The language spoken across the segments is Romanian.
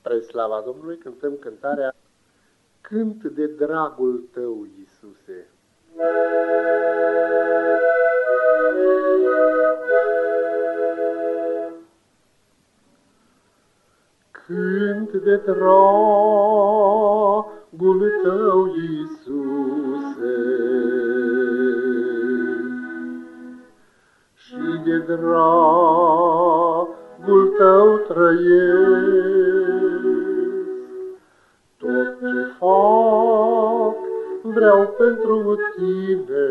Spre slava Domnului cântăm cântarea Cânt de dragul tău, Iisuse. Cânt de dragul tău, Iisuse, și de dragul tău trăiesc. Vreau pentru tine.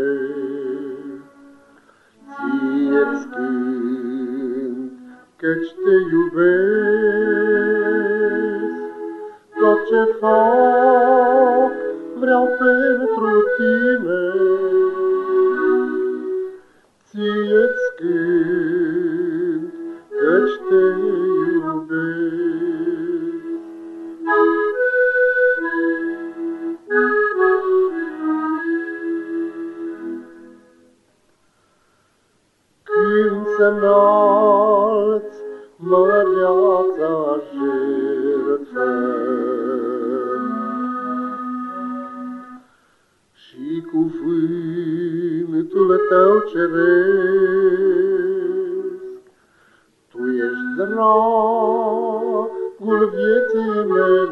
Ție-ți cânt, căci te iubesc. Tot ce fac, vreau pentru tine. Să-nalți măreața jertfă. Și cuvântul tău ceresc, Tu ești dragul vieții mele,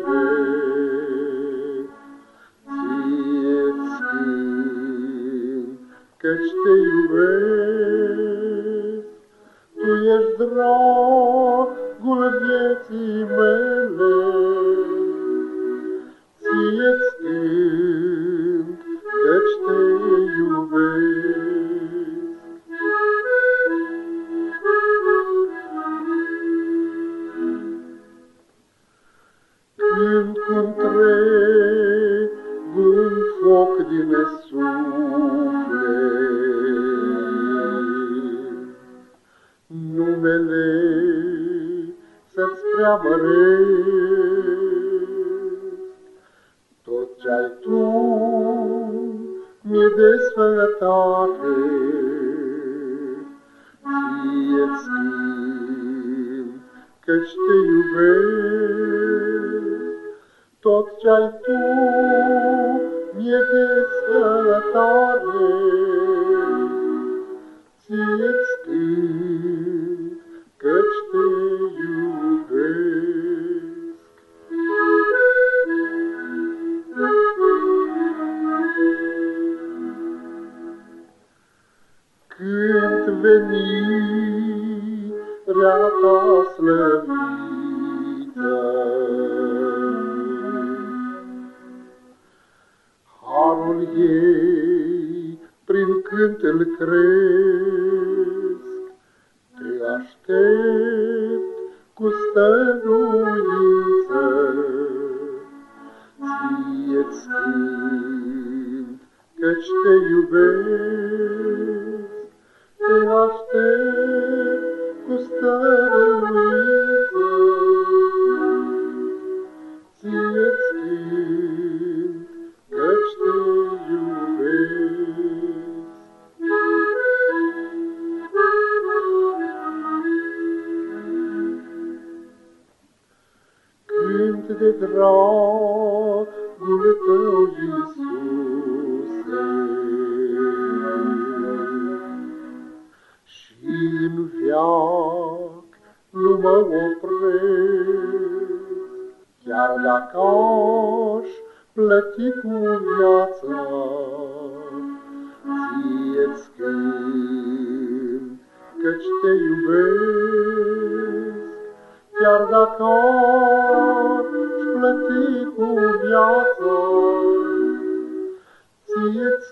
Ție-ți cânt, căci te iubesc ești dragul vieții mele, ție-ți cânt, căci te iubesc. Când cu întregul foc din suflet, preamăresc. Tot ce-ai tu mi-e desfătare, ție-ți căci te iubesc. Tot ce-ai tu mi-e desfătare, ție-ți venirea ta slăvită, Harul ei prin cânt îl crezi, aștept cu stăruință. Ție-ți cânt, căci te iubesc, de dragul tău, Iisuse. Și în viac nu mă opresc, chiar dacă aș plăti cu viața, ție-ți cânt, căci te iubesc, chiar dacă aș plăti cu viața, ție-ți